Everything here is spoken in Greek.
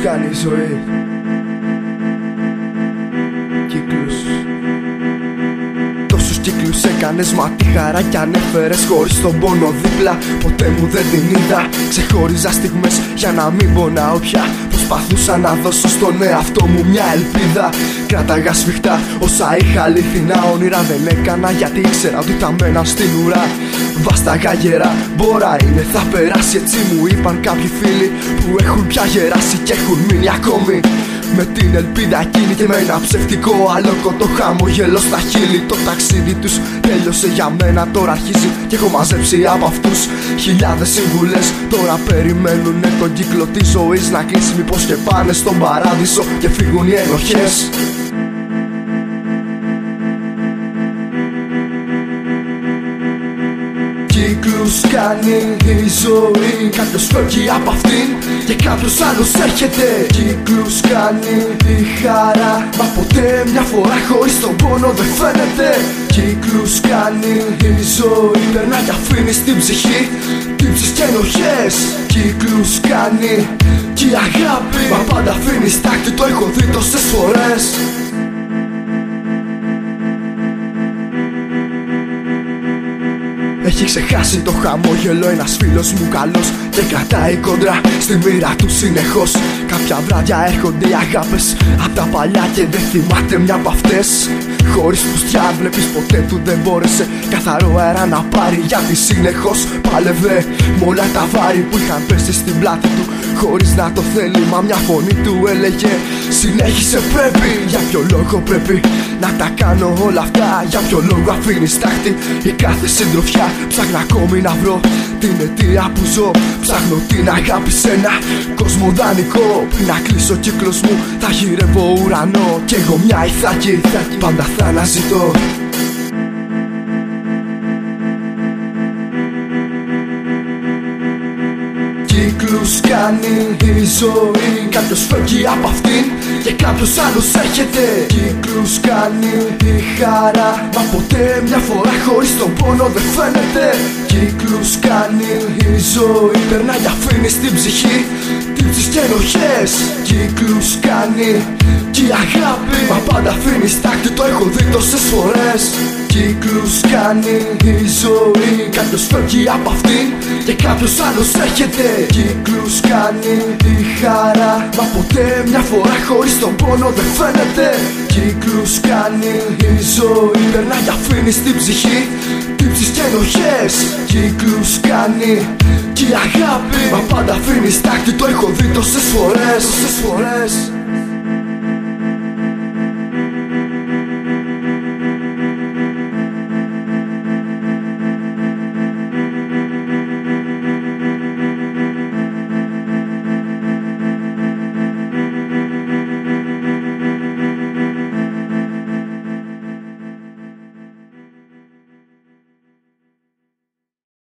κάνει η ζωή. Κύκλους. Τόσους κύκλους έκανες μα τη χαρά κι ανέφερες Χωρίς τον πόνο δίπλα. Ποτέ μου δεν την είδα. Ξεχώριζα στιγμές για να μην πονάω πια. Προσπαθούσα να δώσω στον εαυτό μου μια ελπίδα. Κράταγα σφιχτά όσα είχα αληθινά. Όνειρα Δεν έκανα γιατί ήξερα ότι θα μένα στην ουρά Βάσταγα γερά, μπορά είναι θα περάσει. Έτσι μου είπαν κάποιοι φίλοι που έχουν πια γεράσει και έχουν μείνει ακόμη. Με την ελπίδα εκείνη και με ένα ψευτικό αλόκοτο χαμόγελο στα χείλη. Το ταξίδι τους τέλειωσε για μένα τώρα αρχίζει Και έχω μαζέψει από αυτούς χιλιάδες συμβουλές Τώρα περιμένουνε τον κύκλο της ζωής να κλείσει Μήπως και πάνε στον παράδεισο και φύγουν οι ενοχές Κύκλους κάνει η ζωή. Κάποιος φεύγει από αυτήν και κάποιος άλλος έρχεται. Κύκλους κάνει η χαρά Μα ποτέ μια φορά χωρίς τον πόνο δεν φαίνεται. Κύκλους κάνει η ζωή Περνά και αφήνεις στην ψυχή Τύψεις και ενοχές. Κύκλους κάνει και η αγάπη Μα πάντα αφήνεις τάκτη το έχω δει τόσες φορές Έχει ξεχάσει το χαμόγελο ένας φίλος μου καλός Και κρατάει κόντρα στη μοίρα του συνεχώς. Κάποια βράδια έρχονται οι αγάπες Απ' τα παλιά και δεν θυμάται μια από αυτές. Χωρίς πουστιά βλέπεις ποτέ του δεν μπόρεσε Καθαρό αέρα να πάρει γιατί συνεχώς πάλευε Με όλα τα βάρη που είχαν πέσει στην πλάτη του Χωρίς να το θέλει μα μια φωνή του έλεγε Συνέχισε πρέπει Για ποιο λόγο πρέπει να τα κάνω όλα αυτά Για ποιο λόγο αφήνεις τάχτη η κάθε συντροφιά Ψάχνω ακόμη να βρω την αιτία που ζω. Ψάχνω την αγάπη σε ένα κόσμο δανεικό Πριν να κλείσω κύκλος μου θα γυρεύω ουρανό. Κι εγώ μια ηθάκη πάντα θα αναζητώ Κύκλους κάνει η ζωή. Κάποιος φεύγει από αυτήν και κάποιος άλλος έρχεται. Κύκλους κάνει η χαρά Μα ποτέ μια φορά χωρίς τον πόνο δεν φαίνεται. Κύκλους κάνει η ζωή Περνάει και αφήνει στην ψυχή Τύψεις και ενοχές. Κύκλους κάνει και η αγάπη Μα πάντα αφήνει τάκτη το έχω δει τόσες φορές Κύκλους κάνει η ζωή. Κάποιος φεύγει από αυτήν και κάποιος άλλος έρχεται. Κύκλους κάνει η χαρά Μα ποτέ μια φορά χωρίς τον πόνο δεν φαίνεται. Κύκλους κάνει η ζωή Περνάει και αφήνεις στην ψυχή Τύψεις και ενοχές. Κύκλους κάνει και η αγάπη Μα πάντα αφήνεις τάκτη το έχω δει τόσες φορές Τόσες φορές